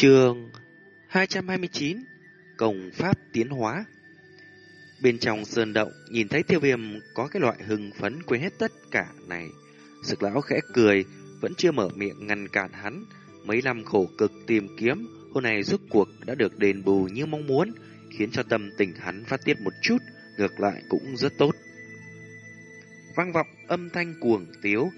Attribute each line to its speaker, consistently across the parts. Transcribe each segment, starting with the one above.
Speaker 1: Trường 229 Công pháp tiến hóa Bên trong sơn động nhìn thấy tiêu viêm có cái loại hưng phấn quên hết tất cả này. Sực lão khẽ cười, vẫn chưa mở miệng ngăn cản hắn. Mấy năm khổ cực tìm kiếm, hôm nay rốt cuộc đã được đền bù như mong muốn, khiến cho tâm tình hắn phát tiết một chút, ngược lại cũng rất tốt. Vang vọng âm thanh cuồng tiếu,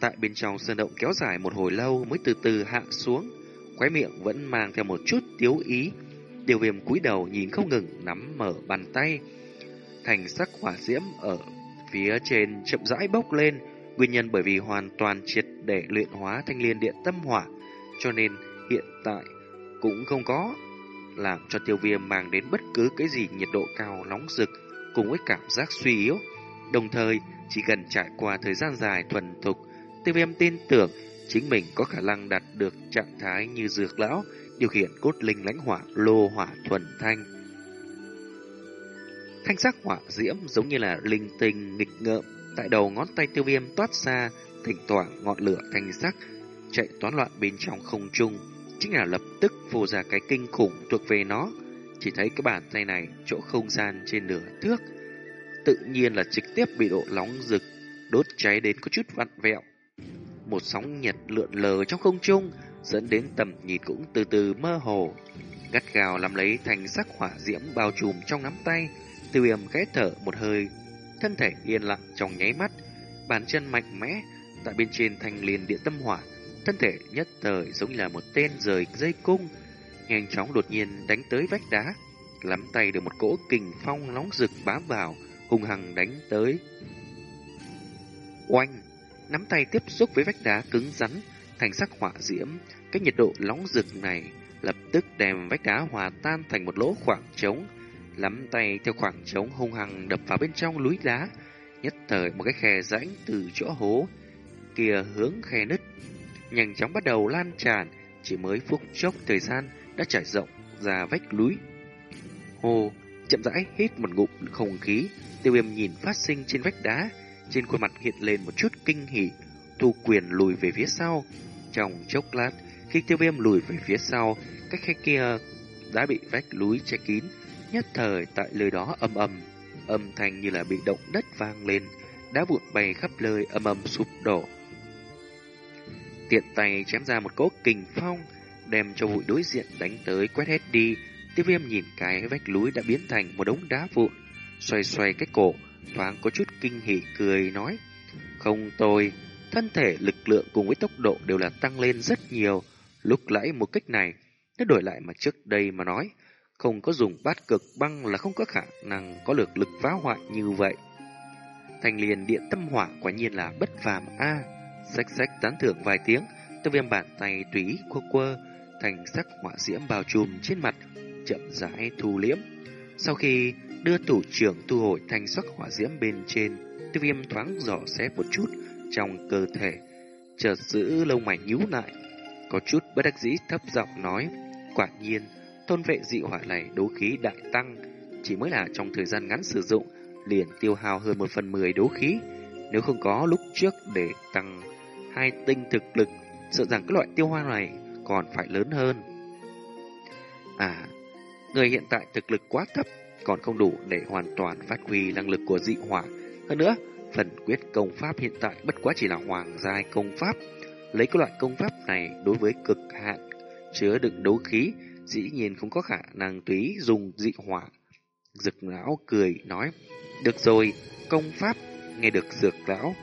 Speaker 1: tại bên trong sơn động kéo dài một hồi lâu mới từ từ hạ xuống, khóe miệng vẫn mang theo một chút tiếu ý. Tiêu viêm cúi đầu nhìn không ngừng nắm mở bàn tay, thành sắc hỏa diễm ở phía trên chậm rãi bốc lên, nguyên nhân bởi vì hoàn toàn triệt để luyện hóa thanh liên điện tâm hỏa, cho nên hiện tại cũng không có làm cho tiêu viêm mang đến bất cứ cái gì nhiệt độ cao nóng rực cùng với cảm giác suy yếu. Đồng thời, chỉ cần trải qua thời gian dài thuần thục, tiêu viêm tin tưởng chính mình có khả năng đạt được trạng thái như dược lão, điều khiển cốt linh lãnh hỏa lô hỏa thuần thanh. Thanh sắc hỏa diễm giống như là linh tinh nghịch ngợm, tại đầu ngón tay tiêu viêm toát ra, thỉnh thoảng ngọn lửa thanh sắc chạy toán loạn bên trong không trung, chính là lập tức phô ra cái kinh khủng thuộc về nó. Chỉ thấy cái bàn tay này chỗ không gian trên nửa thước, tự nhiên là trực tiếp bị độ nóng rực, đốt cháy đến có chút vặn vẹo. Một sóng nhiệt lượn lờ trong không trung, dẫn đến tầm nhìn cũng từ từ mơ hồ. Gắt gào làm lấy thành sắc hỏa diễm bao trùm trong nắm tay, tiêu viêm khẽ thở một hơi, thân thể yên lặng trong nháy mắt, bàn chân mạnh mẽ tại bên trên thành liền địa tâm hỏa, thân thể nhất thời giống như là một tên rời dây cung, nhanh chóng đột nhiên đánh tới vách đá, lắm tay được một cỗ kình phong nóng rực bám vào, hung hăng đánh tới. Oanh, nắm tay tiếp xúc với vách đá cứng rắn, thành sắc hỏa diễm, cái nhiệt độ nóng rực này lập tức đem vách đá hòa tan thành một lỗ khoảng trống, lắm tay theo khoảng trống hung hăng đập vào bên trong núi đá, nhất thời một cái khe rãnh từ chỗ hố kia hướng khe nứt, nhanh chóng bắt đầu lan tràn, chỉ mới phút chốc thời gian đã trải rộng ra vách núi. Hồ chậm rãi hít một ngụm không khí, tiêu viêm nhìn phát sinh trên vách đá, trên khuôn mặt hiện lên một chút kinh hỉ, thu quyền lùi về phía sau. Trong chốc lát, khi tiêu viêm lùi về phía sau, cách khe kia đã bị vách núi che kín, nhất thời tại nơi đó âm âm, âm thanh như là bị động đất vang lên, đá vụn bay khắp nơi âm âm sụp đổ. Tiện tay chém ra một cỗ kình phong, đem cho bụi đối diện đánh tới quét hết đi. Tiêu viêm nhìn cái vách núi đã biến thành một đống đá vụn, xoay xoay cái cổ, thoáng có chút kinh hỉ cười nói. Không tôi, thân thể lực lượng cùng với tốc độ đều là tăng lên rất nhiều. Lúc lãi một cách này, nếu đổi lại mà trước đây mà nói, không có dùng bát cực băng là không có khả năng có được lực phá hoại như vậy. Thành liền điện tâm hỏa quả nhiên là bất phàm a. sách sách tán thưởng vài tiếng, tiêu viêm bàn tay tùy quơ quơ, thành sắc hỏa diễm bao trùm trên mặt, chậm rãi thu liễm. Sau khi đưa thủ trưởng thu hồi thành sắc hỏa diễm bên trên, tiêu viêm thoáng dò xét một chút trong cơ thể, chợt giữ lông mày nhíu lại, có chút bất đắc dĩ thấp giọng nói, quả nhiên, tôn vệ dị hỏa này đấu khí đại tăng, chỉ mới là trong thời gian ngắn sử dụng, liền tiêu hao hơn một phần mười đấu khí, nếu không có lúc trước để tăng hai tinh thực lực, sợ rằng cái loại tiêu hoa này còn phải lớn hơn. À, người hiện tại thực lực quá thấp, còn không đủ để hoàn toàn phát huy năng lực của dị hỏa. Hơn nữa, phần quyết công pháp hiện tại bất quá chỉ là hoàng giai công pháp. Lấy cái loại công pháp này đối với cực hạn, chứa đựng đấu khí, dĩ nhiên không có khả năng tùy dùng dị hỏa. Dực lão cười nói, được rồi, công pháp, nghe được dược lão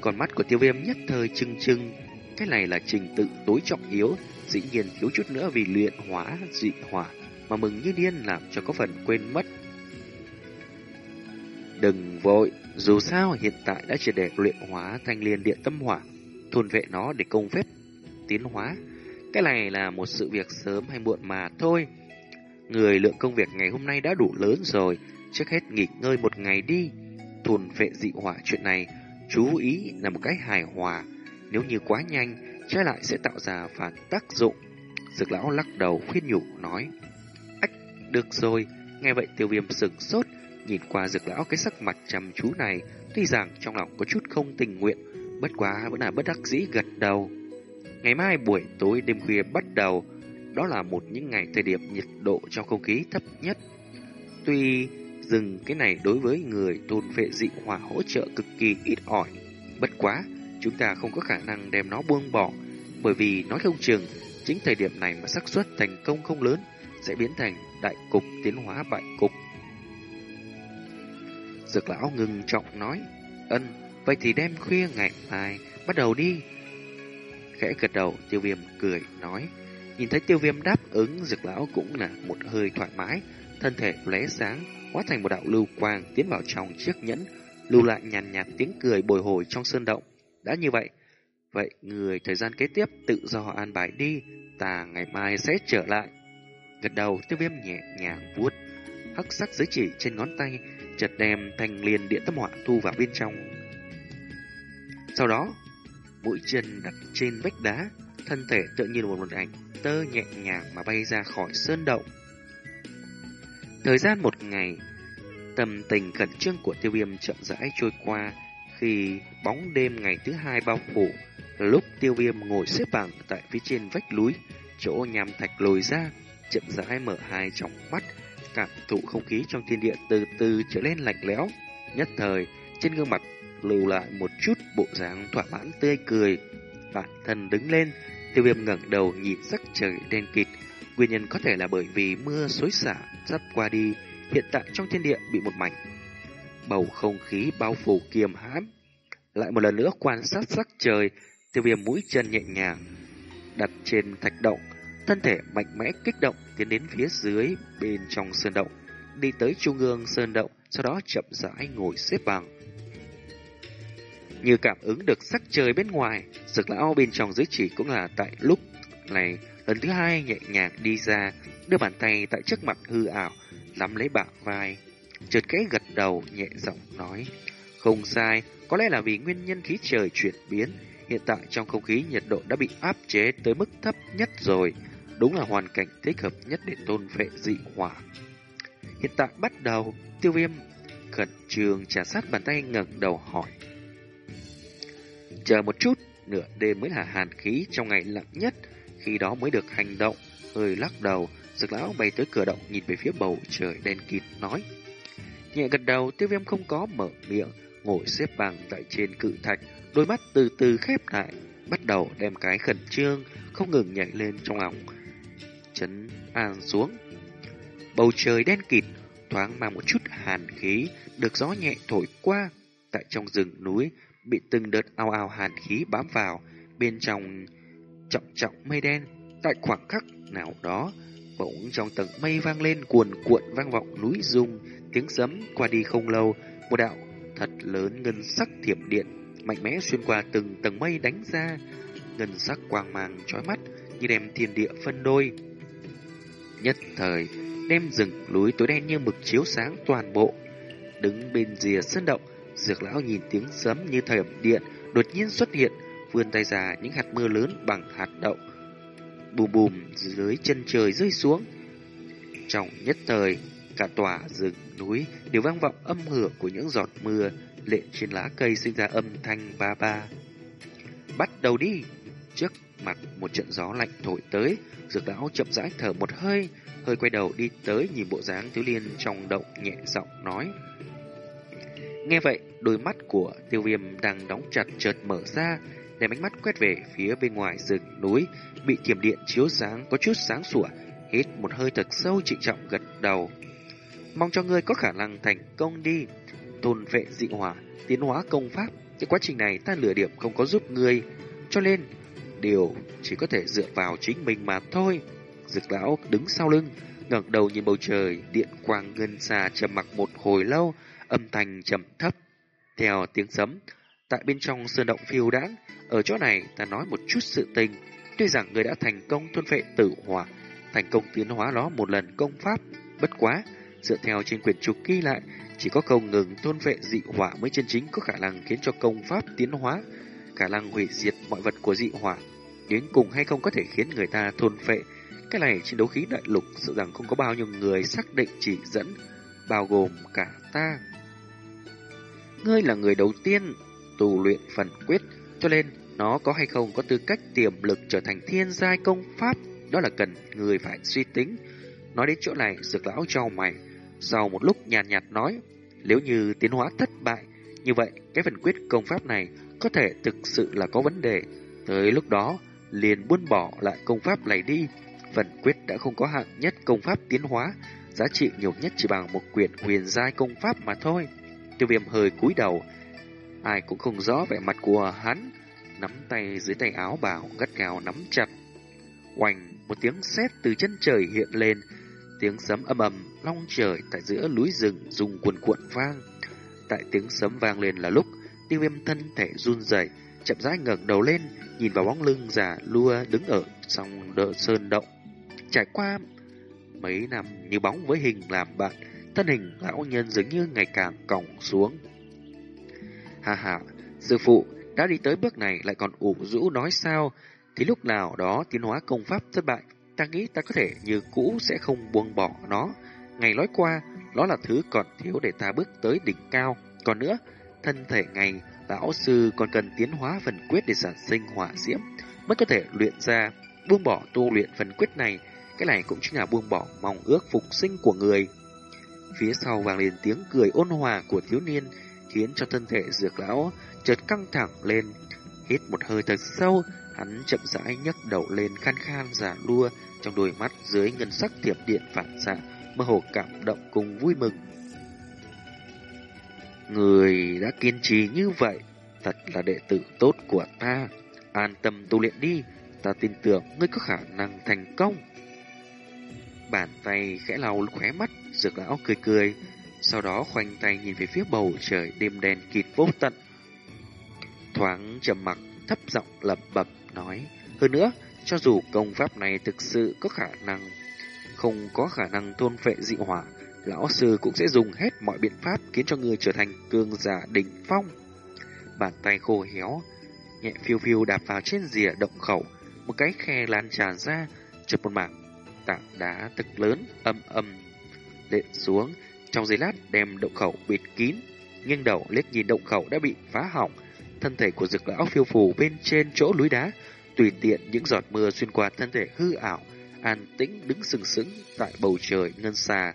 Speaker 1: còn mắt của tiêu viêm nhất thời trưng trưng. Cái này là trình tự tối trọng yếu, dĩ nhiên thiếu chút nữa vì luyện hóa dị hỏa mà mừng như điên làm cho có phần quên mất. Đừng vội, dù sao hiện tại đã triệt để luyện hóa thanh liên điện tâm hỏa, thuần vệ nó để công phép tiến hóa. Cái này là một sự việc sớm hay muộn mà thôi. Người lượng công việc ngày hôm nay đã đủ lớn rồi, trước hết nghỉ ngơi một ngày đi. thuần vệ dị hỏa chuyện này chú ý là một cái hài hòa. Nếu như quá nhanh, trái lại sẽ tạo ra phản tác dụng. Dược lão lắc đầu khuyên nhủ nói. Được rồi. Nghe vậy tiêu viêm sừng sốt, nhìn qua dược lão cái sắc mặt chăm chú này, tuy rằng trong lòng có chút không tình nguyện, bất quá vẫn là bất đắc dĩ gật đầu. Ngày mai buổi tối đêm khuya bắt đầu, đó là một những ngày thời điểm nhiệt độ trong không khí thấp nhất. Tuy dừng cái này đối với người tôn vệ dị hỏa hỗ trợ cực kỳ ít ỏi, bất quá, chúng ta không có khả năng đem nó buông bỏ, bởi vì nói không chừng, chính thời điểm này mà xác suất thành công không lớn sẽ biến thành đại cục tiến hóa bại cục. Dược lão ngừng trọng nói, ân, vậy thì đem khuya ngày mai, bắt đầu đi. Khẽ gật đầu, tiêu viêm cười, nói, nhìn thấy tiêu viêm đáp ứng, dược lão cũng là một hơi thoải mái, thân thể lóe sáng, hóa thành một đạo lưu quang tiến vào trong chiếc nhẫn, lưu lại nhàn nhạt, nhạt tiếng cười bồi hồi trong sơn động. Đã như vậy, vậy người thời gian kế tiếp tự do an bài đi, ta ngày mai sẽ trở lại. Gật đầu, tiêu viêm nhẹ nhàng vuốt, hắc sắc giới chỉ trên ngón tay, chợt đem thành liền điện tâm họa thu vào bên trong. Sau đó, mũi chân đặt trên vách đá, thân thể tự nhiên một một ảnh tơ nhẹ nhàng mà bay ra khỏi sơn động. Thời gian một ngày, tâm tình khẩn trương của tiêu viêm chậm rãi trôi qua khi bóng đêm ngày thứ hai bao phủ. Lúc tiêu viêm ngồi xếp bằng tại phía trên vách núi, chỗ nhằm thạch lồi ra, chậm rãi mở hai tròng mắt, cảm thụ không khí trong thiên địa từ từ trở lên lạnh lẽo. Nhất thời, trên gương mặt lưu lại một chút bộ dáng thỏa mãn tươi cười. Bản thân đứng lên, tiêu viêm ngẩng đầu nhìn sắc trời đen kịt. Nguyên nhân có thể là bởi vì mưa xối xả sắp qua đi, hiện tại trong thiên địa bị một mảnh. Bầu không khí bao phủ kiềm hãm. Lại một lần nữa quan sát sắc trời, tiêu viêm mũi chân nhẹ nhàng, đặt trên thạch động, thân thể mạnh mẽ kích động tiến đến phía dưới bên trong sơn động, đi tới trung ương sơn động, sau đó chậm rãi ngồi xếp bằng. Như cảm ứng được sắc trời bên ngoài, sực lão bên trong dưới chỉ cũng là tại lúc này lần thứ hai nhẹ nhàng đi ra, đưa bàn tay tại trước mặt hư ảo, nắm lấy bả vai. Chợt kẽ gật đầu nhẹ giọng nói, không sai, có lẽ là vì nguyên nhân khí trời chuyển biến, hiện tại trong không khí nhiệt độ đã bị áp chế tới mức thấp nhất rồi, đúng là hoàn cảnh thích hợp nhất để tôn phệ dị hỏa. Hiện tại bắt đầu, tiêu viêm khẩn trường trả sát bàn tay ngẩng đầu hỏi. Chờ một chút, nửa đêm mới là hàn khí trong ngày lạnh nhất, khi đó mới được hành động, hơi lắc đầu, Dược lão bay tới cửa động nhìn về phía bầu trời đen kịt nói. Nhẹ gật đầu, tiêu viêm không có mở miệng, ngồi xếp bằng tại trên cự thạch, đôi mắt từ từ khép lại, bắt đầu đem cái khẩn trương, không ngừng nhảy lên trong lòng. Chấn an xuống. Bầu trời đen kịt, thoáng mang một chút hàn khí, được gió nhẹ thổi qua. Tại trong rừng núi, bị từng đợt ao ao hàn khí bám vào, bên trong trọng trọng mây đen. Tại khoảng khắc nào đó, bỗng trong tầng mây vang lên cuồn cuộn vang vọng núi rung, tiếng sấm qua đi không lâu, một đạo thật lớn ngân sắc thiểm điện mạnh mẽ xuyên qua từng tầng mây đánh ra, ngân sắc quang mang chói mắt như đem thiên địa phân đôi. Nhất thời, đem rừng núi tối đen như mực chiếu sáng toàn bộ. Đứng bên rìa sân động, dược lão nhìn tiếng sấm như thời điện đột nhiên xuất hiện, vươn tay ra những hạt mưa lớn bằng hạt đậu bùm bùm dưới chân trời rơi xuống. Trong nhất thời, cả tòa rừng núi đều vang vọng âm hưởng của những giọt mưa lệ trên lá cây sinh ra âm thanh ba ba. Bắt đầu đi! Trước mặt một trận gió lạnh thổi tới, dược lão chậm rãi thở một hơi, hơi quay đầu đi tới nhìn bộ dáng thiếu liên trong động nhẹ giọng nói. Nghe vậy, đôi mắt của tiêu viêm đang đóng chặt chợt mở ra, đem ánh mắt quét về phía bên ngoài rừng núi, bị thiểm điện chiếu sáng có chút sáng sủa, hít một hơi thật sâu trịnh trọng gật đầu. Mong cho ngươi có khả năng thành công đi, tôn vệ dị hỏa, tiến hóa công pháp. Cái quá trình này ta lửa điểm không có giúp ngươi, cho nên điều chỉ có thể dựa vào chính mình mà thôi. Dực lão đứng sau lưng, ngẩng đầu nhìn bầu trời, điện quang ngân xa trầm mặc một hồi lâu, âm thanh trầm thấp. Theo tiếng sấm, tại bên trong sơn động phiêu đãng, ở chỗ này ta nói một chút sự tình. Tuy rằng người đã thành công thôn phệ tử hỏa, thành công tiến hóa nó một lần công pháp, bất quá, dựa theo trên quyển trục ghi lại, chỉ có không ngừng thôn vệ dị hỏa mới chân chính có khả năng khiến cho công pháp tiến hóa, khả năng hủy diệt mọi vật của dị hỏa. Đến cùng hay không có thể khiến người ta thôn phệ, cái này trên đấu khí đại lục sợ rằng không có bao nhiêu người xác định chỉ dẫn, bao gồm cả ta. Ngươi là người đầu tiên tu luyện phần quyết, cho nên nó có hay không có tư cách tiềm lực trở thành thiên giai công pháp, đó là cần người phải suy tính. Nói đến chỗ này, dược lão trao mày. Sau một lúc nhàn nhạt, nhạt nói, nếu như tiến hóa thất bại, như vậy cái phần quyết công pháp này có thể thực sự là có vấn đề. Tới lúc đó, liền buôn bỏ lại công pháp này đi. Phần quyết đã không có hạng nhất công pháp tiến hóa, giá trị nhiều nhất chỉ bằng một quyển huyền giai công pháp mà thôi. Tiêu viêm hơi cúi đầu, ai cũng không rõ vẻ mặt của hắn, nắm tay dưới tay áo bảo gắt gào nắm chặt. Oành một tiếng sét từ chân trời hiện lên, tiếng sấm âm ầm long trời tại giữa núi rừng dùng cuồn cuộn vang. Tại tiếng sấm vang lên là lúc tiêu viêm thân thể run rẩy, chậm rãi ngẩng đầu lên, nhìn vào bóng lưng già lua đứng ở song đỡ sơn động. Trải qua mấy năm như bóng với hình làm bạn, thân hình lão nhân dường như ngày càng còng xuống. Hà hà, sư phụ đã đi tới bước này lại còn ủ rũ nói sao, thì lúc nào đó tiến hóa công pháp thất bại, ta nghĩ ta có thể như cũ sẽ không buông bỏ nó. Ngày nói qua, nó là thứ còn thiếu để ta bước tới đỉnh cao. Còn nữa, thân thể ngày, lão sư còn cần tiến hóa phần quyết để sản sinh hỏa diễm, mới có thể luyện ra, buông bỏ tu luyện phần quyết này. Cái này cũng chính là buông bỏ mong ước phục sinh của người. Phía sau vang lên tiếng cười ôn hòa của thiếu niên, khiến cho thân thể dược lão chợt căng thẳng lên. Hít một hơi thật sâu, hắn chậm rãi nhấc đầu lên khan khan giả lua, trong đôi mắt dưới ngân sắc thiệp điện phản xạ, mơ hồ cảm động cùng vui mừng. Người đã kiên trì như vậy, thật là đệ tử tốt của ta. An tâm tu luyện đi, ta tin tưởng ngươi có khả năng thành công. Bàn tay khẽ lau khóe mắt, dược lão cười cười, sau đó khoanh tay nhìn về phía bầu trời đêm đen kịt vô tận. Thoáng trầm mặc, thấp giọng lẩm bẩm nói, hơn nữa, cho dù công pháp này thực sự có khả năng, không có khả năng thôn phệ dị hỏa, lão sư cũng sẽ dùng hết mọi biện pháp khiến cho người trở thành cường giả đỉnh phong. Bàn tay khô héo, nhẹ phiêu phiêu đạp vào trên rìa động khẩu, một cái khe lan tràn ra, chụp một mảng tảng đá thật lớn âm âm lệ xuống, trong giây lát đem động khẩu bịt kín, nghiêng đầu liếc nhìn động khẩu đã bị phá hỏng, thân thể của dược lão phiêu phù bên trên chỗ núi đá, tùy tiện những giọt mưa xuyên qua thân thể hư ảo, an tĩnh đứng sừng sững tại bầu trời ngân xa.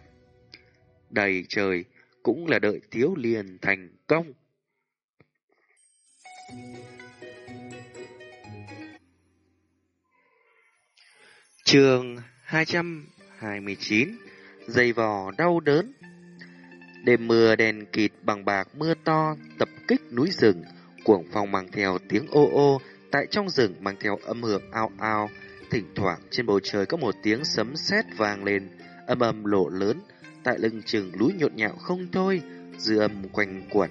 Speaker 1: Đầy trời cũng là đợi thiếu liền thành công. Trường 229 Dây vò đau đớn. Đêm mưa đèn kịt bằng bạc mưa to tập kích núi rừng, cuồng phong mang theo tiếng ô ô, tại trong rừng mang theo âm hưởng ao ao, thỉnh thoảng trên bầu trời có một tiếng sấm sét vang lên, âm âm lộ lớn, tại lưng chừng núi nhộn nhạo không thôi, dư âm quanh quẩn.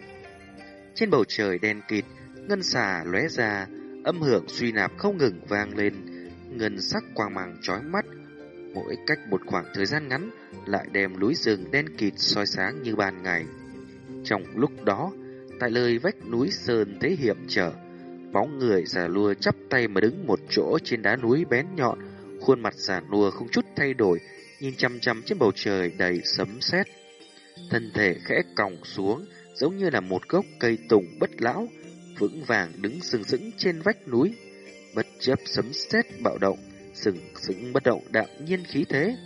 Speaker 1: Trên bầu trời đen kịt, ngân xà lóe ra, âm hưởng suy nạp không ngừng vang lên, ngân sắc quang mang chói mắt, mỗi cách một khoảng thời gian ngắn lại đem núi rừng đen kịt soi sáng như ban ngày. Trong lúc đó, tại lời vách núi sơn thế hiểm trở, bóng người già lua chắp tay mà đứng một chỗ trên đá núi bén nhọn, khuôn mặt già nua không chút thay đổi, nhìn chằm chằm trên bầu trời đầy sấm sét. Thân thể khẽ còng xuống, giống như là một gốc cây tùng bất lão, vững vàng đứng sừng sững trên vách núi, bất chấp sấm sét bạo động, sừng sững bất động đạm nhiên khí thế.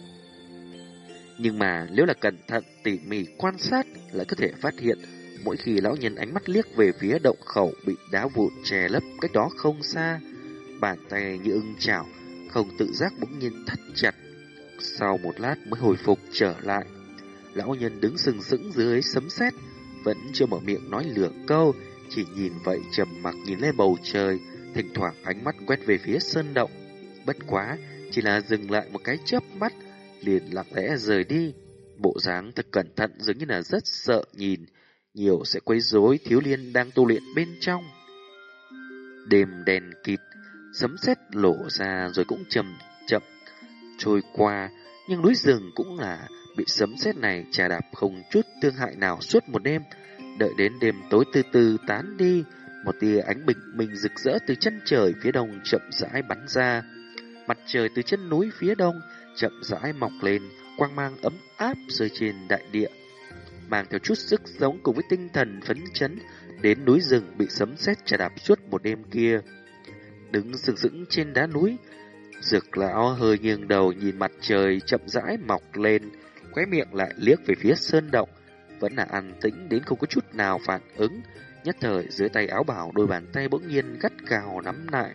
Speaker 1: Nhưng mà nếu là cẩn thận tỉ mỉ quan sát lại có thể phát hiện mỗi khi lão nhân ánh mắt liếc về phía động khẩu bị đá vụn che lấp cách đó không xa, bàn tay như ưng chảo, không tự giác bỗng nhiên thắt chặt. Sau một lát mới hồi phục trở lại, lão nhân đứng sừng sững dưới sấm sét, vẫn chưa mở miệng nói lửa câu, chỉ nhìn vậy trầm mặc nhìn lên bầu trời, thỉnh thoảng ánh mắt quét về phía sơn động. Bất quá, chỉ là dừng lại một cái chớp mắt, liền lặng lẽ rời đi. Bộ dáng thật cẩn thận dường như là rất sợ nhìn, nhiều sẽ quấy rối thiếu liên đang tu luyện bên trong. Đêm đèn kịt, sấm sét lộ ra rồi cũng trầm trôi qua, nhưng núi rừng cũng là bị sấm sét này trà đạp không chút thương hại nào suốt một đêm. Đợi đến đêm tối từ từ tán đi, một tia ánh bình minh rực rỡ từ chân trời phía đông chậm rãi bắn ra. Mặt trời từ chân núi phía đông chậm rãi mọc lên, quang mang ấm áp rơi trên đại địa. Mang theo chút sức sống cùng với tinh thần phấn chấn, đến núi rừng bị sấm sét trà đạp suốt một đêm kia. đứng sừng sững trên đá núi. Dược lão hơi nghiêng đầu nhìn mặt trời chậm rãi mọc lên, khóe miệng lại liếc về phía sơn động, vẫn là an tĩnh đến không có chút nào phản ứng. Nhất thời dưới tay áo bảo đôi bàn tay bỗng nhiên gắt gào nắm lại.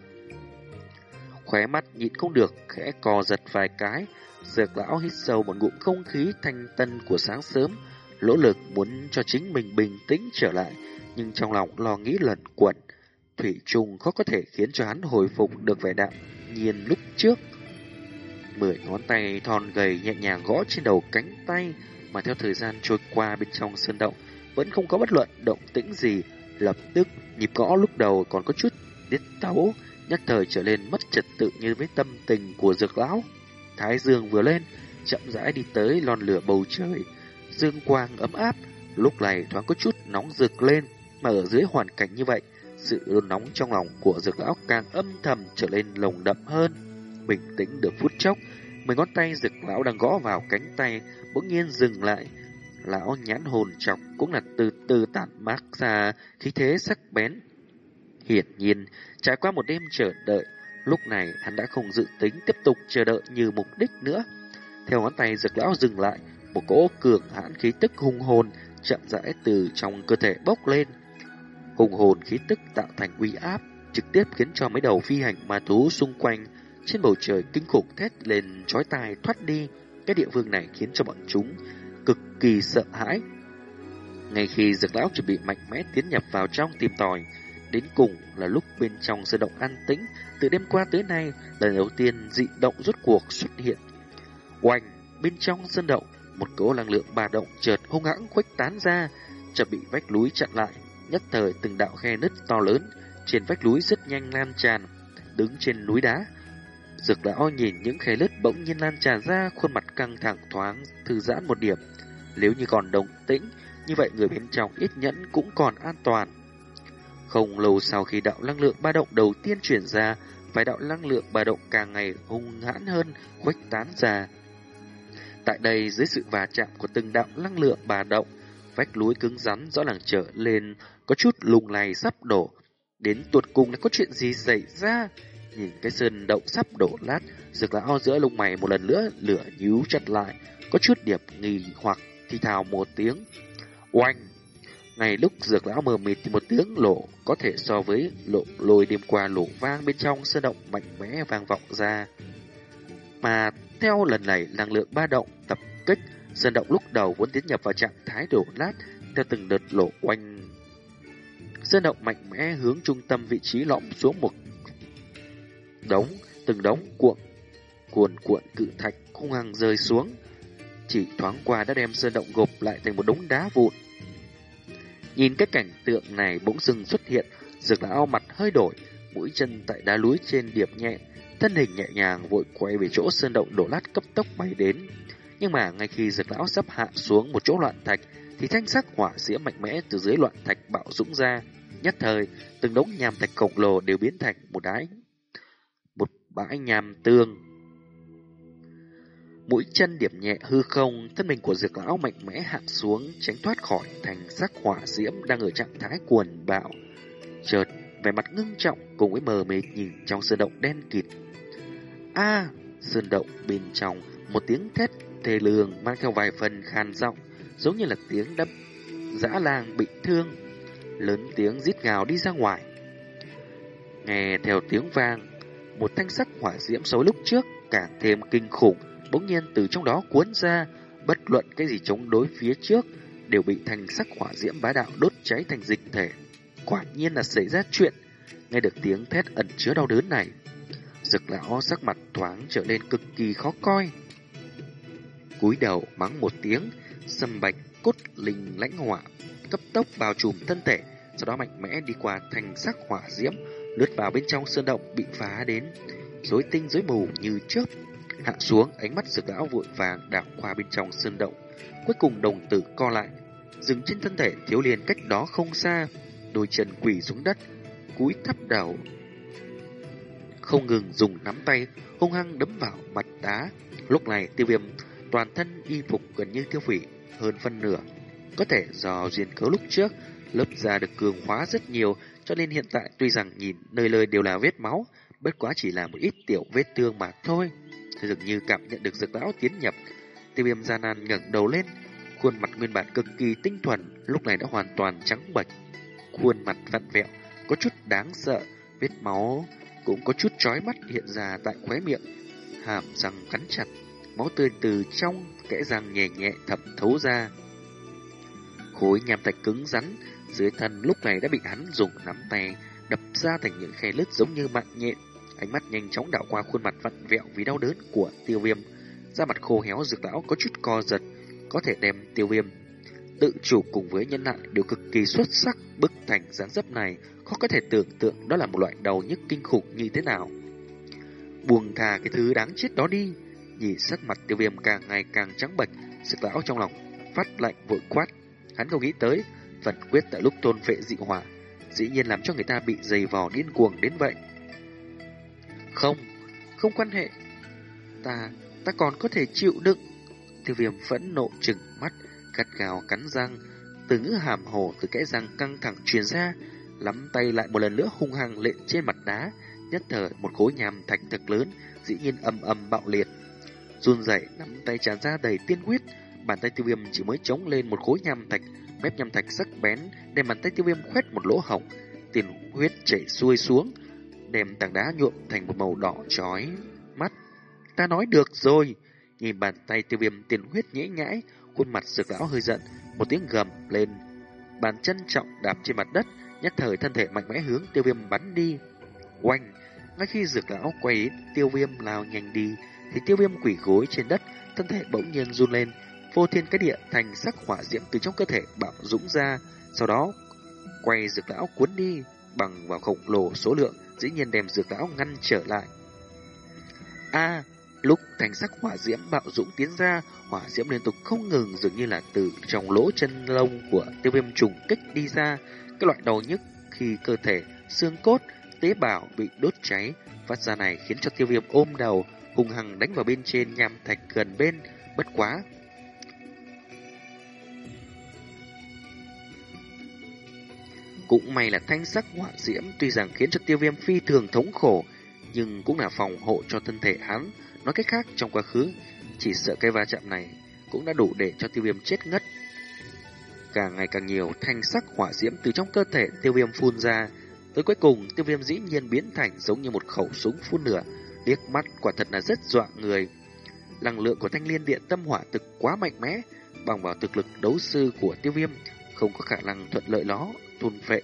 Speaker 1: Khóe mắt nhịn không được, khẽ co giật vài cái. Dược lão hít sâu một ngụm không khí thanh tân của sáng sớm, lỗ lực muốn cho chính mình bình tĩnh trở lại, nhưng trong lòng lo nghĩ lẩn quẩn. Thủy trùng khó có thể khiến cho hắn hồi phục được vẻ đạm nhiên lúc trước. Mười ngón tay thon gầy nhẹ nhàng gõ trên đầu cánh tay, mà theo thời gian trôi qua bên trong sơn động, vẫn không có bất luận động tĩnh gì. Lập tức, nhịp gõ lúc đầu còn có chút điết tấu, nhất thời trở lên mất trật tự như với tâm tình của dược lão. Thái dương vừa lên, chậm rãi đi tới lon lửa bầu trời, dương quang ấm áp, lúc này thoáng có chút nóng rực lên, mà ở dưới hoàn cảnh như vậy, sự nóng trong lòng của dược lão càng âm thầm trở lên lồng đậm hơn. Bình tĩnh được phút chốc, mấy ngón tay dược lão đang gõ vào cánh tay, bỗng nhiên dừng lại. Lão nhãn hồn chọc cũng là từ từ tản mát ra khí thế sắc bén. Hiển nhiên, trải qua một đêm chờ đợi, lúc này hắn đã không dự tính tiếp tục chờ đợi như mục đích nữa. Theo ngón tay dược lão dừng lại, một cỗ cường hãn khí tức hung hồn chậm rãi từ trong cơ thể bốc lên. Hùng hồn khí tức tạo thành uy áp, trực tiếp khiến cho mấy đầu phi hành ma thú xung quanh trên bầu trời kinh khủng thét lên chói tai thoát đi. Cái địa phương này khiến cho bọn chúng cực kỳ sợ hãi. Ngay khi dược lão chuẩn bị mạnh mẽ tiến nhập vào trong tìm tòi, đến cùng là lúc bên trong sơn động an tĩnh, từ đêm qua tới nay, lần đầu tiên dị động rốt cuộc xuất hiện. Oanh, bên trong sơn động, một cỗ năng lượng ba động chợt hung hãng khuếch tán ra, chợt bị vách núi chặn lại, nhất thời từng đạo khe nứt to lớn trên vách núi rất nhanh lan tràn, đứng trên núi đá. Dược lão nhìn những khe nứt bỗng nhiên lan tràn ra, khuôn mặt căng thẳng thoáng thư giãn một điểm. Nếu như còn đồng tĩnh, như vậy người bên trong ít nhẫn cũng còn an toàn. Không lâu sau khi đạo năng lượng ba động đầu tiên chuyển ra, vài đạo năng lượng ba động càng ngày hung hãn hơn, khuếch tán ra. Tại đây, dưới sự va chạm của từng đạo năng lượng ba động, vách núi cứng rắn rõ ràng trở lên, có chút lùng này sắp đổ. Đến tuột cùng là có chuyện gì xảy ra? Nhìn cái sơn động sắp đổ lát, dược lão giữa lông mày một lần nữa lửa nhíu chặt lại, có chút điểm nghi hoặc thì thào một tiếng. Oanh! Ngay lúc dược lão mờ mịt thì một tiếng lộ có thể so với lộ lôi đêm qua lộ vang bên trong sơn động mạnh mẽ vang vọng ra. Mà theo lần này năng lượng ba động tập kích, sơn động lúc đầu vốn tiến nhập vào trạng thái đổ lát theo từng đợt lộ oanh. Sơn động mạnh mẽ hướng trung tâm vị trí lõm xuống một đống, từng đống cuộn, cuồn cuộn cự thạch hung hăng rơi xuống. Chỉ thoáng qua đã đem sơn động gộp lại thành một đống đá vụn. Nhìn cái cảnh tượng này bỗng dưng xuất hiện, dược lão mặt hơi đổi, mũi chân tại đá núi trên điệp nhẹ, thân hình nhẹ nhàng vội quay về chỗ sơn động đổ lát cấp tốc bay đến. Nhưng mà ngay khi dược lão sắp hạ xuống một chỗ loạn thạch, thì thanh sắc hỏa diễm mạnh mẽ từ dưới loạn thạch bạo dũng ra. Nhất thời, từng đống nhàm thạch khổng lồ đều biến thành một đáy, một bãi nhàm tương. Mũi chân điểm nhẹ hư không, thân mình của dược lão mạnh mẽ hạ xuống, tránh thoát khỏi thành sắc hỏa diễm đang ở trạng thái cuồng bạo. Chợt, vẻ mặt ngưng trọng cùng với mờ mịt nhìn trong sơn động đen kịt. A, sơn động bên trong một tiếng thét thê lương mang theo vài phần khan giọng, giống như là tiếng đâm dã lang bị thương, lớn tiếng rít gào đi ra ngoài. Nghe theo tiếng vang, một thanh sắc hỏa diễm xấu lúc trước càng thêm kinh khủng, bỗng nhiên từ trong đó cuốn ra, bất luận cái gì chống đối phía trước đều bị thanh sắc hỏa diễm bá đạo đốt cháy thành dịch thể. Quả nhiên là xảy ra chuyện, nghe được tiếng thét ẩn chứa đau đớn này. Dực lão sắc mặt thoáng trở nên cực kỳ khó coi. cúi đầu mắng một tiếng, sâm bạch cốt linh lãnh hỏa cấp tốc bao trùm thân thể, sau đó mạnh mẽ đi qua thành sắc hỏa diễm, lướt vào bên trong sơn động bị phá đến, rối tinh rối mù như chớp. Hạ xuống, ánh mắt dược lão vội vàng đảo qua bên trong sơn động, cuối cùng đồng tử co lại, dừng trên thân thể thiếu liền cách đó không xa, đôi chân quỳ xuống đất, cúi thấp đầu. Không ngừng dùng nắm tay hung hăng đấm vào mặt đá. Lúc này tiêu viêm toàn thân y phục gần như tiêu hủy hơn phân nửa. Có thể do duyên cớ lúc trước, lớp da được cường hóa rất nhiều, cho nên hiện tại tuy rằng nhìn nơi nơi đều là vết máu, bất quá chỉ là một ít tiểu vết thương mà thôi. Thế dường như cảm nhận được dược lão tiến nhập, tiêu viêm gian nan ngẩng đầu lên, khuôn mặt nguyên bản cực kỳ tinh thuần, lúc này đã hoàn toàn trắng bệch. Khuôn mặt vặn vẹo, có chút đáng sợ, vết máu cũng có chút chói mắt hiện ra tại khóe miệng, hàm răng cắn chặt, máu tươi từ trong kẽ răng nhẹ nhẹ thẩm thấu ra. Khối nham thạch cứng rắn dưới thân lúc này đã bị hắn dùng nắm tay đập ra thành những khe lứt giống như mạng nhện. Ánh mắt nhanh chóng đảo qua khuôn mặt vặn vẹo vì đau đớn của tiêu viêm. Da mặt khô héo dược lão có chút co giật, có thể đem tiêu viêm. Tự chủ cùng với nhân lại đều cực kỳ xuất sắc, bức thành dáng dấp này khó có thể tưởng tượng đó là một loại đầu nhức kinh khủng như thế nào. Buông thà cái thứ đáng chết đó đi, nhìn sắc mặt tiêu viêm càng ngày càng trắng bệch, sực lão trong lòng phát lạnh vội quát. Hắn không nghĩ tới, phần quyết tại lúc tôn vệ dị hỏa, dĩ nhiên làm cho người ta bị dày vò điên cuồng đến vậy. Không, không quan hệ. Ta, ta còn có thể chịu đựng. Tiêu viêm phẫn nộ trừng mắt, gắt gào cắn răng, từ ngữ hàm hồ từ kẽ răng căng thẳng truyền ra, lắm tay lại một lần nữa hung hăng lện trên mặt đá, nhất thời một khối nhàm thạch thật lớn, dĩ nhiên âm âm bạo liệt. Run rẩy nắm tay tràn ra đầy tiên huyết, bàn tay tiêu viêm chỉ mới chống lên một khối nham thạch, mép nham thạch sắc bén, đem bàn tay tiêu viêm khoét một lỗ hổng, tiền huyết chảy xuôi xuống, đem tảng đá nhuộm thành một màu đỏ chói mắt. Ta nói được rồi, nhìn bàn tay tiêu viêm tiền huyết nhễ nhãi, khuôn mặt sực lão hơi giận, một tiếng gầm lên, bàn chân trọng đạp trên mặt đất, nhất thời thân thể mạnh mẽ hướng tiêu viêm bắn đi. Oanh, ngay khi dược lão quay tiêu viêm lao nhanh đi, thì tiêu viêm quỷ gối trên đất, thân thể bỗng nhiên run lên, vô thiên cái địa thành sắc hỏa diễm từ trong cơ thể bạo dũng ra, sau đó quay dược lão cuốn đi bằng vào khổng lồ số lượng, dĩ nhiên đem dược lão ngăn trở lại. A, lúc thành sắc hỏa diễm bạo dũng tiến ra, hỏa diễm liên tục không ngừng dường như là từ trong lỗ chân lông của tiêu viêm trùng kích đi ra, cái loại đau nhức khi cơ thể, xương cốt, tế bào bị đốt cháy, phát ra này khiến cho tiêu viêm ôm đầu, hùng hằng đánh vào bên trên nham thạch gần bên, bất quá. Cũng may là thanh sắc hỏa diễm tuy rằng khiến cho tiêu viêm phi thường thống khổ, nhưng cũng là phòng hộ cho thân thể hắn. Nói cách khác, trong quá khứ, chỉ sợ cái va chạm này cũng đã đủ để cho tiêu viêm chết ngất. Càng ngày càng nhiều thanh sắc hỏa diễm từ trong cơ thể tiêu viêm phun ra, tới cuối cùng tiêu viêm dĩ nhiên biến thành giống như một khẩu súng phun lửa, liếc mắt quả thật là rất dọa người. Năng lượng của thanh liên điện tâm hỏa thực quá mạnh mẽ, bằng vào thực lực đấu sư của tiêu viêm, không có khả năng thuận lợi nó, thôn phệ,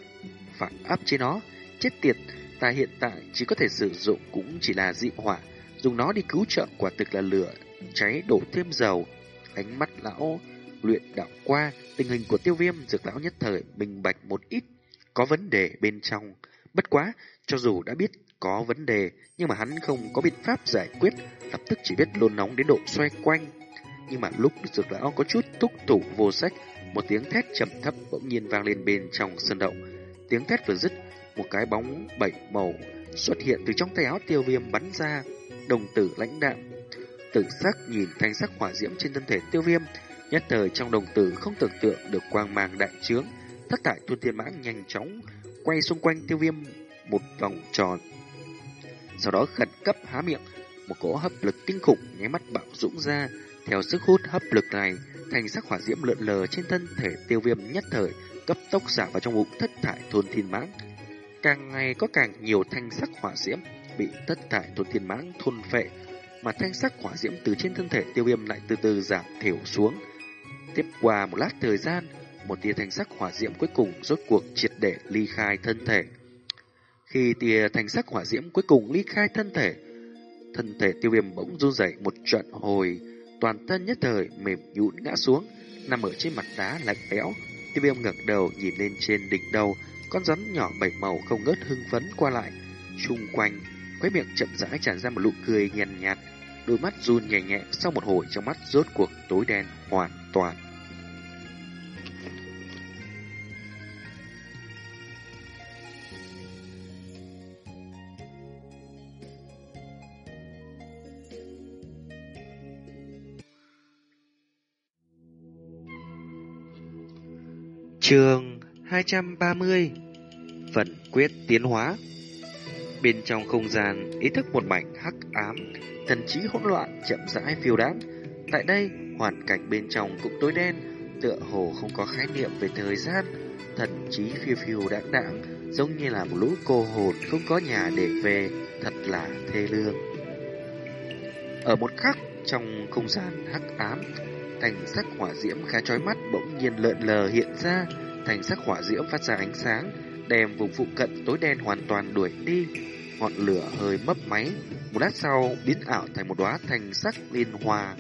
Speaker 1: phản áp chế nó. Chết tiệt, ta hiện tại chỉ có thể sử dụng cũng chỉ là dị hỏa, dùng nó đi cứu trợ quả thực là lửa, cháy đổ thêm dầu. Ánh mắt lão luyện đạo qua, tình hình của tiêu viêm dược lão nhất thời bình bạch một ít, có vấn đề bên trong. Bất quá, cho dù đã biết có vấn đề, nhưng mà hắn không có biện pháp giải quyết, lập tức chỉ biết lôn nóng đến độ xoay quanh. Nhưng mà lúc dược lão có chút túc tủ vô sách, một tiếng thét trầm thấp bỗng nhiên vang lên bên trong sân động. Tiếng thét vừa dứt, một cái bóng bảy màu xuất hiện từ trong tay áo tiêu viêm bắn ra, đồng tử lãnh đạm. Tử sắc nhìn thanh sắc hỏa diễm trên thân thể tiêu viêm, nhất thời trong đồng tử không tưởng tượng được quang mang đại trướng, thất tại tu tiên mãn nhanh chóng quay xung quanh tiêu viêm một vòng tròn. Sau đó khẩn cấp há miệng, một cỗ hấp lực kinh khủng nháy mắt bạo dũng ra, theo sức hút hấp lực này, thành sắc hỏa diễm lượn lờ trên thân thể tiêu viêm nhất thời cấp tốc xả vào trong bụng thất thải thôn thiên mãng. Càng ngày có càng nhiều thanh sắc hỏa diễm bị thất thải thôn thiên mãng thôn phệ, mà thanh sắc hỏa diễm từ trên thân thể tiêu viêm lại từ từ giảm thiểu xuống. Tiếp qua một lát thời gian, một tia thanh sắc hỏa diễm cuối cùng rốt cuộc triệt để ly khai thân thể. Khi tia thành sắc hỏa diễm cuối cùng ly khai thân thể, thân thể tiêu viêm bỗng run rẩy một trận hồi, toàn thân nhất thời mềm nhũn ngã xuống, nằm ở trên mặt đá lạnh lẽo. Tiêu viêm ngẩng đầu nhìn lên trên đỉnh đầu, con rắn nhỏ bảy màu không ngớt hưng phấn qua lại. Trung quanh, khóe miệng chậm rãi tràn ra một nụ cười nhàn nhạt, đôi mắt run nhẹ nhẹ sau một hồi trong mắt rốt cuộc tối đen hoàn toàn. Trường 230 Phần quyết tiến hóa. Bên trong không gian, ý thức một mảnh hắc ám, thần trí hỗn loạn chậm rãi phiêu đãng. Tại đây, hoàn cảnh bên trong cũng tối đen, tựa hồ không có khái niệm về thời gian, thần trí phiêu phiêu đáng đáng giống như là một lũ cô hồn không có nhà để về, thật là thê lương. Ở một khắc trong không gian hắc ám, thành sắc hỏa diễm khá chói mắt bỗng nhiên lợn lờ hiện ra, thành sắc hỏa diễm phát ra ánh sáng, đem vùng phụ cận tối đen hoàn toàn đuổi đi. Ngọn lửa hơi mấp máy, một lát sau biến ảo thành một đóa thành sắc liên hoa.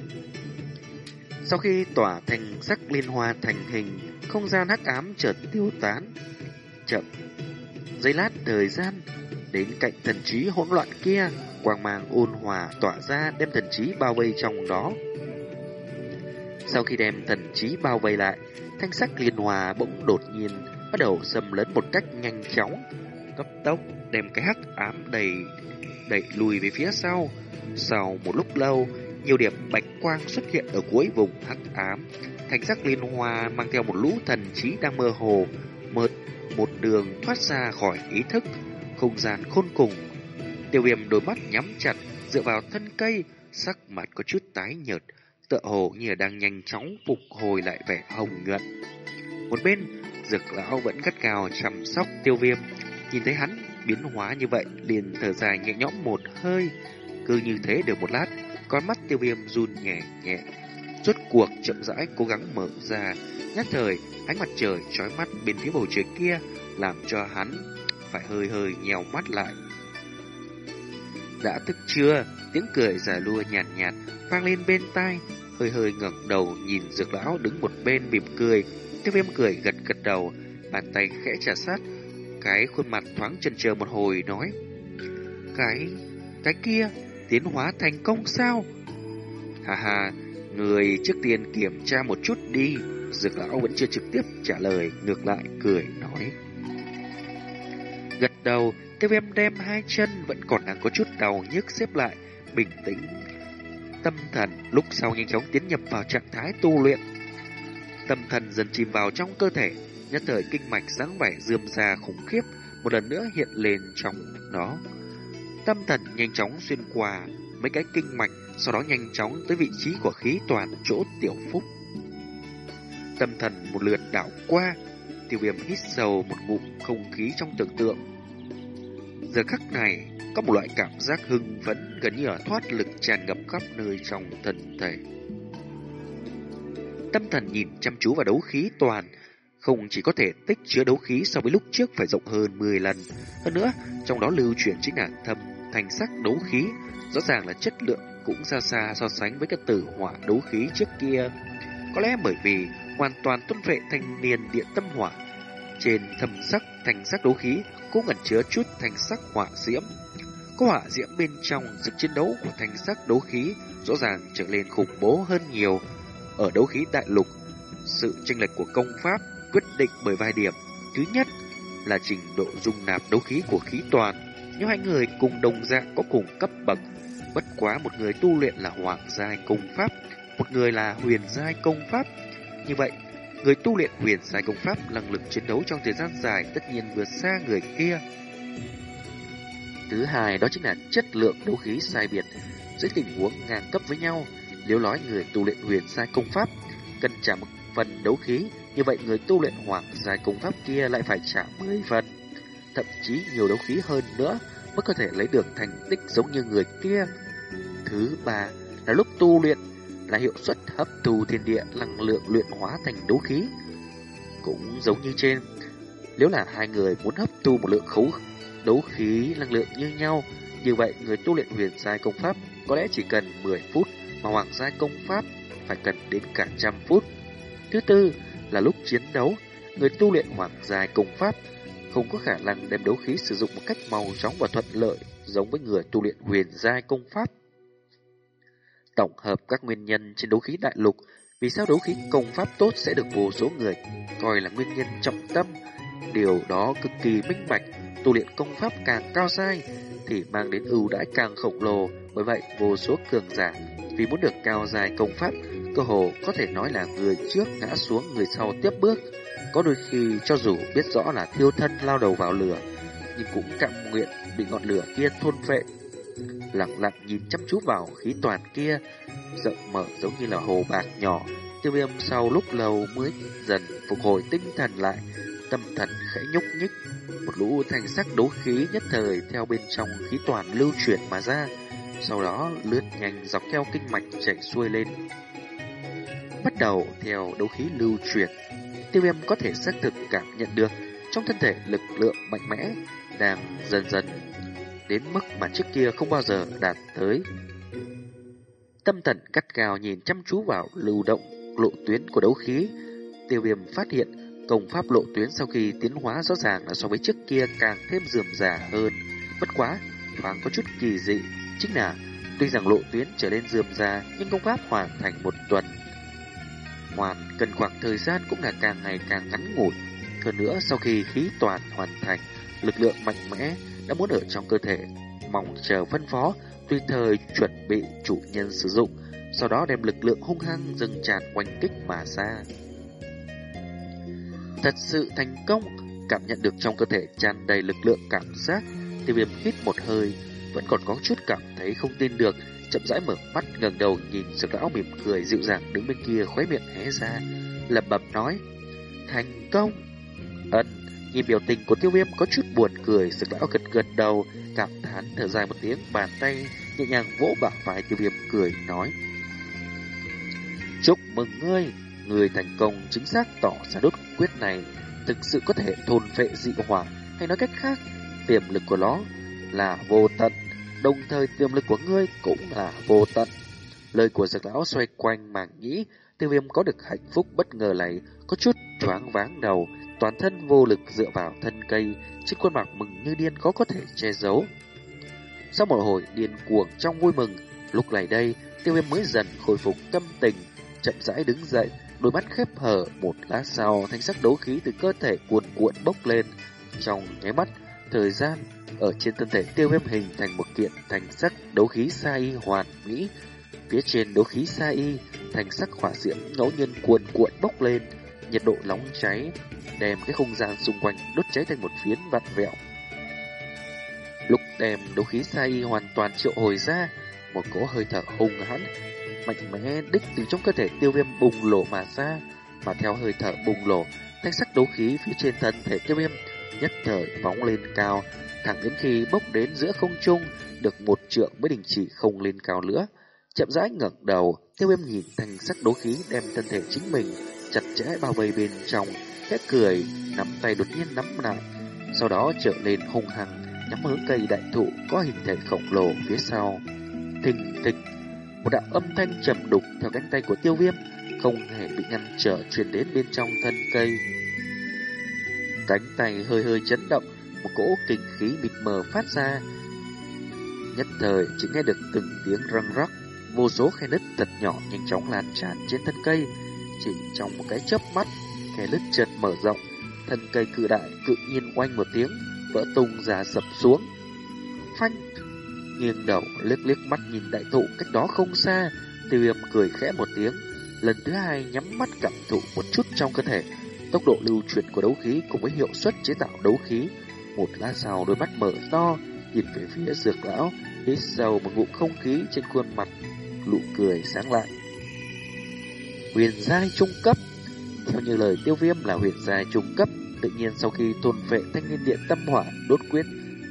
Speaker 1: Sau khi tỏa thành sắc liên hoa thành hình, không gian hắc ám chợt tiêu tán. Chậm, giây lát thời gian, đến cạnh thần trí hỗn loạn kia, quang mang ôn hòa tỏa ra đem thần trí bao vây trong đó. Sau khi đem thần trí bao vây lại, thanh sắc liên hòa bỗng đột nhiên bắt đầu xâm lấn một cách nhanh chóng, cấp tốc đem cái hắc ám đầy đẩy lùi về phía sau. Sau một lúc lâu, nhiều điểm bạch quang xuất hiện ở cuối vùng hắc ám. Thanh sắc liên hoa mang theo một lũ thần trí đang mơ hồ, mượt một đường thoát ra khỏi ý thức, không gian khôn cùng. Tiêu viêm đôi mắt nhắm chặt, dựa vào thân cây, sắc mặt có chút tái nhợt, tựa hồ như đang nhanh chóng phục hồi lại vẻ hồng nhuận. Một bên, dược lão vẫn gắt gào chăm sóc tiêu viêm, nhìn thấy hắn biến hóa như vậy liền thở dài nhẹ nhõm một hơi, cứ như thế được một lát, con mắt tiêu viêm run nhẹ nhẹ. Rốt cuộc chậm rãi cố gắng mở ra, nhất thời ánh mặt trời trói mắt bên phía bầu trời kia làm cho hắn phải hơi hơi nhèo mắt lại. Đã thức chưa? Tiếng cười giả lua nhàn nhạt, nhạt vang lên bên tai, hơi hơi ngẩng đầu nhìn dược lão đứng một bên mỉm cười. tiếp em cười gật gật đầu, bàn tay khẽ trả sát, cái khuôn mặt thoáng chần chờ một hồi nói. Cái, cái kia, tiến hóa thành công sao? Hà hà, người trước tiên kiểm tra một chút đi. Dược lão vẫn chưa trực tiếp trả lời, ngược lại cười nói. Gật đầu, tiếp em đem hai chân vẫn còn đang có chút đau nhức xếp lại, bình tĩnh. Tâm thần lúc sau nhanh chóng tiến nhập vào trạng thái tu luyện. Tâm thần dần chìm vào trong cơ thể, nhất thời kinh mạch sáng vẻ dườm ra khủng khiếp, một lần nữa hiện lên trong đó. Tâm thần nhanh chóng xuyên qua mấy cái kinh mạch, sau đó nhanh chóng tới vị trí của khí toàn chỗ tiểu phúc. Tâm thần một lượt đảo qua, tiêu viêm hít sâu một ngụm không khí trong tưởng tượng. Giờ khắc này, có một loại cảm giác hưng phấn gần như là thoát lực tràn ngập khắp nơi trong thân thể. Tâm thần nhìn chăm chú vào đấu khí toàn, không chỉ có thể tích chứa đấu khí so với lúc trước phải rộng hơn 10 lần. Hơn nữa, trong đó lưu chuyển chính là thâm thành sắc đấu khí, rõ ràng là chất lượng cũng xa xa so sánh với các tử hỏa đấu khí trước kia. Có lẽ bởi vì hoàn toàn tuân vệ thanh niên điện tâm hỏa. Trên thâm sắc thành sắc đấu khí cũng ẩn chứa chút thành sắc hỏa diễm. Có hỏa diễm bên trong sự chiến đấu của thành sắc đấu khí rõ ràng trở lên khủng bố hơn nhiều. Ở đấu khí đại lục, sự chênh lệch của công pháp quyết định bởi vài điểm. Thứ nhất là trình độ dung nạp đấu khí của khí toàn. Nếu hai người cùng đồng dạng có cùng cấp bậc, bất quá một người tu luyện là hoàng giai công pháp, một người là huyền giai công pháp. Như vậy, người tu luyện huyền giai công pháp năng lực chiến đấu trong thời gian dài tất nhiên vượt xa người kia. Thứ hai đó chính là chất lượng đấu khí sai biệt. Dưới tình huống ngang cấp với nhau, nếu nói người tu luyện huyền sai công pháp cần trả một phần đấu khí như vậy người tu luyện hoàng sai công pháp kia lại phải trả 10 phần, thậm chí nhiều đấu khí hơn nữa mới có thể lấy được thành tích giống như người kia. Thứ ba là lúc tu luyện là hiệu suất hấp thu thiên địa năng lượng luyện hóa thành đấu khí. Cũng giống như trên, nếu là hai người muốn hấp thu một lượng khấu đấu khí năng lượng như nhau, như vậy người tu luyện huyền giai công pháp có lẽ chỉ cần 10 phút, mà hoàng giai công pháp phải cần đến cả trăm phút. Thứ tư là lúc chiến đấu, người tu luyện hoàng giai công pháp không có khả năng đem đấu khí sử dụng một cách mau chóng và thuận lợi giống với người tu luyện huyền giai công pháp. Tổng hợp các nguyên nhân trên đấu khí đại lục, vì sao đấu khí công pháp tốt sẽ được vô số người coi là nguyên nhân trọng tâm. Điều đó cực kỳ minh bạch, tu luyện công pháp càng cao sai thì mang đến ưu đãi càng khổng lồ, bởi vậy vô số cường giả vì muốn được cao dài công pháp cơ hồ có thể nói là người trước ngã xuống người sau tiếp bước. Có đôi khi cho dù biết rõ là thiêu thân lao đầu vào lửa, nhưng cũng cam nguyện bị ngọn lửa kia thôn phệ, Lặng lặng nhìn chăm chú vào khí toàn kia, rộng mở giống như là hồ bạc nhỏ. Tiêu viêm sau lúc lâu mới dần phục hồi tinh thần lại, tâm thần khẽ nhúc nhích. Một lũ thanh sắc đấu khí nhất thời theo bên trong khí toàn lưu chuyển mà ra, sau đó lướt nhanh dọc theo kinh mạch chảy xuôi lên. Bắt đầu theo đấu khí lưu chuyển, tiêu viêm có thể xác thực cảm nhận được trong thân thể lực lượng mạnh mẽ đang dần dần đến mức mà trước kia không bao giờ đạt tới. Tâm thần cắt cao nhìn chăm chú vào lưu động lộ tuyến của đấu khí, tiêu viêm phát hiện công pháp lộ tuyến sau khi tiến hóa rõ ràng là so với trước kia càng thêm dườm già hơn. Bất quá, thoáng có chút kỳ dị, chính là tuy rằng lộ tuyến trở nên dườm già nhưng công pháp hoàn thành một tuần. Hoàn cần khoảng thời gian cũng là càng ngày càng ngắn ngủi. Hơn nữa sau khi khí toàn hoàn thành, lực lượng mạnh mẽ đã muốn ở trong cơ thể, mong chờ phân phó, tùy thời chuẩn bị chủ nhân sử dụng, sau đó đem lực lượng hung hăng dâng tràn quanh kích mà ra. Thật sự thành công, cảm nhận được trong cơ thể tràn đầy lực lượng cảm giác, tiêu viêm hít một hơi, vẫn còn có chút cảm thấy không tin được, chậm rãi mở mắt ngẩng đầu nhìn dược lão mỉm cười dịu dàng đứng bên kia khóe miệng hé ra, lẩm bẩm nói: "Thành công!" Ân, nhìn biểu tình của Tiêu Viêm có chút buồn cười, dược lão gật gật đầu, cảm thán thở dài một tiếng, bàn tay nhẹ nhàng vỗ bả vai Tiêu Viêm cười nói: "Chúc mừng ngươi, người thành công chính xác tỏ ra đốt quyết này thực sự có thể thôn phệ dị hỏa, hay nói cách khác, tiềm lực của nó là vô tận." đồng thời tiềm lực của ngươi cũng là vô tận. Lời của giặc lão xoay quanh màng nghĩ, tiêu viêm có được hạnh phúc bất ngờ này, có chút choáng váng đầu, toàn thân vô lực dựa vào thân cây, trên khuôn mặt mừng như điên khó có thể che giấu. Sau một hồi điên cuồng trong vui mừng, lúc này đây, tiêu viêm mới dần khôi phục tâm tình, chậm rãi đứng dậy, đôi mắt khép hờ, một lát sau thanh sắc đấu khí từ cơ thể cuồn cuộn bốc lên, trong nháy mắt, thời gian ở trên thân thể tiêu viêm hình thành một kiện thành sắc đấu khí sa y hoàn mỹ. Phía trên đấu khí sa y, thành sắc hỏa diễm ngẫu nhiên cuồn cuộn bốc lên, nhiệt độ nóng cháy, đem cái không gian xung quanh đốt cháy thành một phiến vặn vẹo. Lúc đem đấu khí sa y hoàn toàn triệu hồi ra, một cỗ hơi thở hùng hãn, mạnh mẽ đích từ trong cơ thể tiêu viêm bùng lộ mà ra, mà theo hơi thở bùng lộ, thanh sắc đấu khí phía trên thân thể tiêu viêm nhất thời phóng lên cao, thẳng đến khi bốc đến giữa không trung, được một trượng mới đình chỉ không lên cao nữa. Chậm rãi ngẩng đầu, tiêu viêm nhìn thanh sắc đấu khí đem thân thể chính mình chặt chẽ bao vây bên trong, khẽ cười, nắm tay đột nhiên nắm lại, sau đó trở lên hung hăng, nhắm hướng cây đại thụ có hình thể khổng lồ phía sau. Thình thịch, một đạo âm thanh trầm đục theo cánh tay của tiêu viêm, không hề bị ngăn trở truyền đến bên trong thân cây. Cánh tay hơi hơi chấn động, một cỗ kinh khí mịt mờ phát ra. Nhất thời chỉ nghe được từng tiếng răng rắc, vô số khe nứt thật nhỏ nhanh chóng lan tràn trên thân cây. Chỉ trong một cái chớp mắt, khe nứt chợt mở rộng, thân cây cự đại cự nhiên oanh một tiếng, vỡ tung ra sập xuống. Phanh! Nghiêng đầu liếc liếc mắt nhìn đại thụ cách đó không xa, tiêu viêm cười khẽ một tiếng, lần thứ hai nhắm mắt cảm thụ một chút trong cơ thể. Tốc độ lưu chuyển của đấu khí cùng với hiệu suất chế tạo đấu khí. Một lát sau đôi mắt mở to, nhìn về phía dược lão, hít sâu một ngụm không khí trên khuôn mặt, nụ cười sáng lại. Huyền giai trung cấp. Theo như lời tiêu viêm là huyền giai trung cấp, tự nhiên sau khi tôn vệ thanh niên điện tâm hỏa đốt quyết,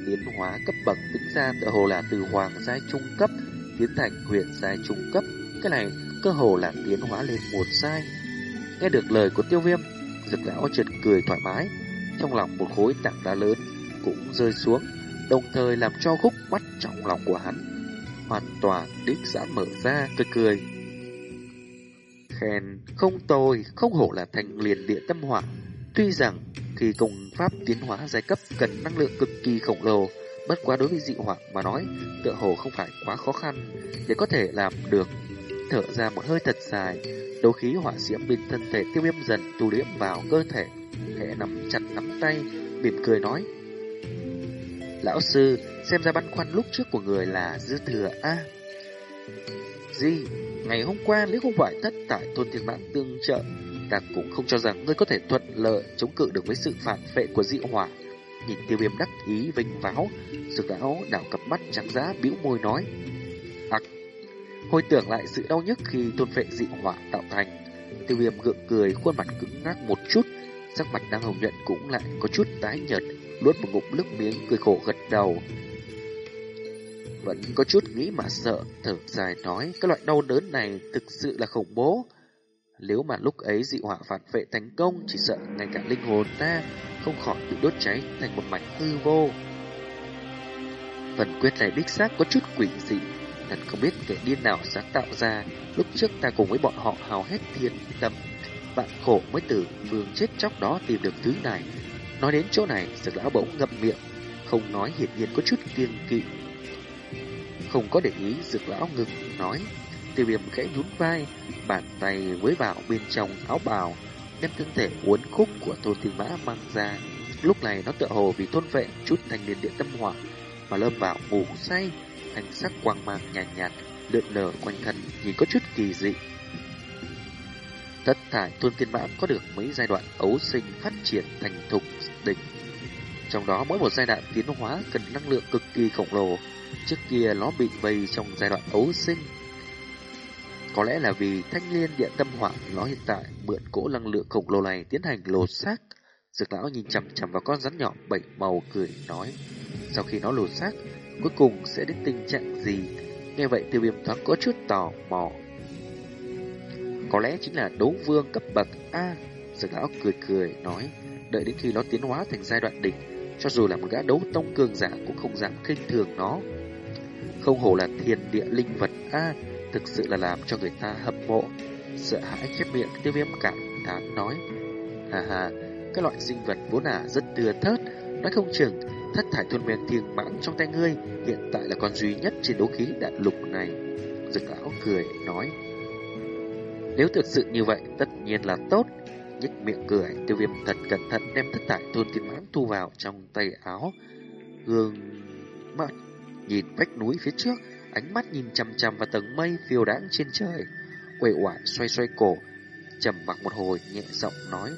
Speaker 1: tiến hóa cấp bậc tính ra tựa hồ là từ hoàng giai trung cấp tiến thành huyện giai trung cấp. Cái này cơ hồ là tiến hóa lên một giai. Nghe được lời của tiêu viêm, dực lão chợt cười thoải mái, trong lòng một khối tảng đá lớn cũng rơi xuống, đồng thời làm cho khúc mắt trong lòng của hắn hoàn toàn đích giãn mở ra cười cười. Khen không tồi, không hổ là thành liền địa tâm hỏa. Tuy rằng khi công pháp tiến hóa giai cấp cần năng lượng cực kỳ khổng lồ, bất quá đối với dị hỏa mà nói, tựa hồ không phải quá khó khăn để có thể làm được. Thở ra một hơi thật dài, đấu khí hỏa diễm bên thân thể tiêu viêm dần tu liễm vào cơ thể, khẽ nắm chặt nắm tay, mỉm cười nói. Lão sư, xem ra băn khoăn lúc trước của người là dư thừa a. À, gì? Ngày hôm qua nếu không phải thất tại thôn thiên mạng tương trợ, ta cũng không cho rằng ngươi có thể thuận lợi chống cự được với sự phản vệ của dị hỏa. nhìn tiêu viêm đắc ý vinh váo, dược lão đảo cặp mắt trắng giá bĩu môi nói. Ặc, hồi tưởng lại sự đau nhức khi tôn phệ dị hỏa tạo thành. Tiêu viêm gượng cười, khuôn mặt cứng ngắc một chút, sắc mặt đang hồng nhuận cũng lại có chút tái nhợt, nuốt một ngụm nước miếng cười khổ gật đầu. Vẫn có chút nghĩ mà sợ, thở dài nói, cái loại đau đớn này thực sự là khủng bố. Nếu mà lúc ấy dị hỏa phản vệ thành công, chỉ sợ ngay cả linh hồn ta không khỏi bị đốt cháy thành một mảnh hư vô. Phần quyết này đích xác có chút quỷ dị, thật không biết kẻ điên nào sáng tạo ra. Lúc trước ta cùng với bọn họ hào hết thiên tâm, bạn khổ mới từ phương chết chóc đó tìm được thứ này. Nói đến chỗ này, sực lão bỗng ngậm miệng, không nói hiển nhiên có chút kiêng kỵ. Không có để ý, dược lão ngừng nói, tiêu viêm khẽ nhún vai, bàn tay với vào bên trong áo bào, đem thân thể uốn khúc của Tôn Thiên Mã mang ra. Lúc này nó tựa hồ vì thôn vệ chút thanh niên điện tâm hỏa mà lâm vào ngủ say, thành sắc quang mang nhàn nhạt, nhạt lượn lờ quanh thân nhìn có chút kỳ dị. Tất thải Tôn Thiên Mã có được mấy giai đoạn ấu sinh phát triển thành thục đỉnh. Trong đó mỗi một giai đoạn tiến hóa cần năng lượng cực kỳ khổng lồ. Trước kia nó bị vây trong giai đoạn ấu sinh có lẽ là vì thanh liên điện tâm hỏa nó hiện tại mượn cỗ năng lượng khổng lồ này tiến hành lột xác. Dược lão nhìn chằm chằm vào con rắn nhỏ bảy màu cười nói. Sau khi nó lột xác, cuối cùng sẽ đến tình trạng gì? Nghe vậy tiêu viêm thoáng có chút tò mò. Có lẽ chính là đấu vương cấp bậc A. Dược lão cười cười nói. Đợi đến khi nó tiến hóa thành giai đoạn đỉnh, cho dù là một gã đấu tông cường giả cũng không dám khinh thường nó. Không hổ là thiên địa linh vật A thực sự là làm cho người ta hâm mộ. Sợ hãi khép miệng tiêu viêm cảm thán nói. Hà hà, cái loại sinh vật vốn là rất tưa thớt, nói không chừng thất thải thôn men thiêng mãn trong tay ngươi hiện tại là con duy nhất trên đấu khí đại lục này. Dực lão cười nói. Nếu thực sự như vậy, tất nhiên là tốt. Nhích miệng cười, tiêu viêm thật cẩn thận đem thất thải thôn thiên mãn thu vào trong tay áo. Gương mắt nhìn vách núi phía trước, ánh mắt nhìn chằm chằm vào tầng mây phiêu đãng trên trời. Quệ oải xoay xoay cổ, trầm mặc một hồi nhẹ giọng nói.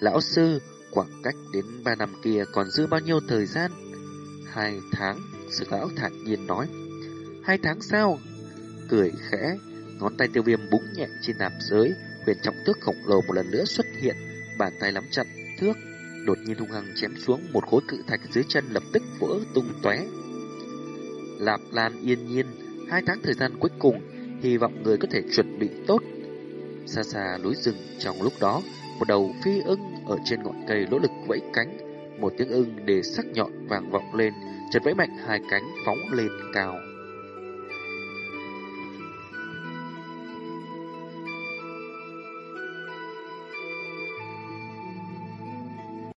Speaker 1: Lão sư, khoảng cách đến ba năm kia còn dư bao nhiêu thời gian? Hai tháng, sư lão thản nhiên nói. Hai tháng sao? Cười khẽ, ngón tay tiêu viêm búng nhẹ trên nạp giới, huyền trọng thước khổng lồ một lần nữa xuất hiện, bàn tay nắm chặt thước, đột nhiên hung hăng chém xuống một khối cự thạch dưới chân lập tức vỡ tung tóe. Lạp Lan yên nhiên, hai tháng thời gian cuối cùng, hy vọng người có thể chuẩn bị tốt. Xa xa núi rừng trong lúc đó, một đầu phi ưng ở trên ngọn cây nỗ lực vẫy cánh, một tiếng ưng để sắc nhọn vàng vọng lên, chợt vẫy mạnh hai cánh phóng lên cao.